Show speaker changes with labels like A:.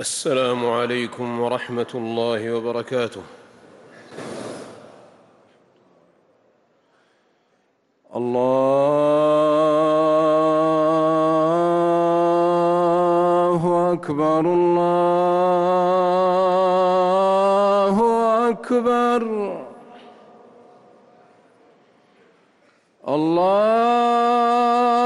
A: السلام عليكم ورحمة الله وبركاته.
B: الله أكبر الله أكبر. الله